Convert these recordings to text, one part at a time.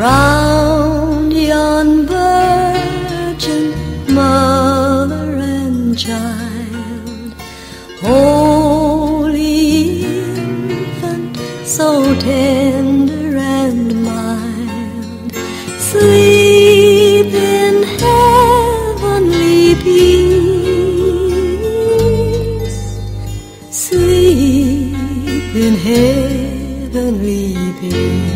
round yon virgin mother and child, holy infant, so tender and mild, sleep in heavenly peace, sleep in heavenly peace.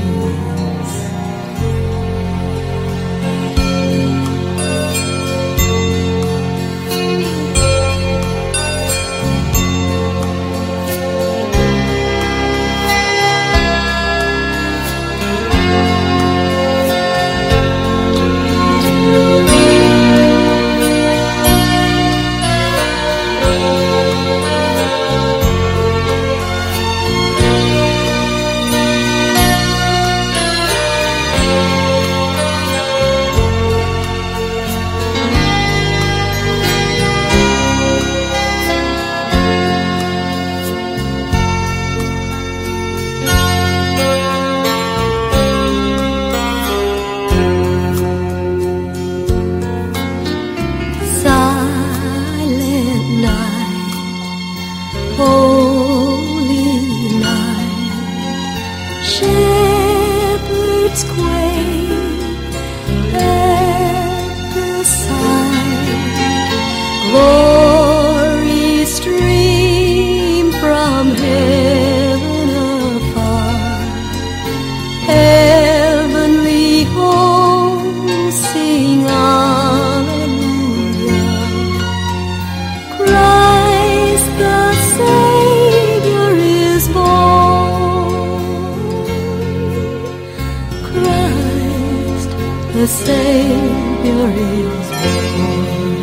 Holy the Savior is born.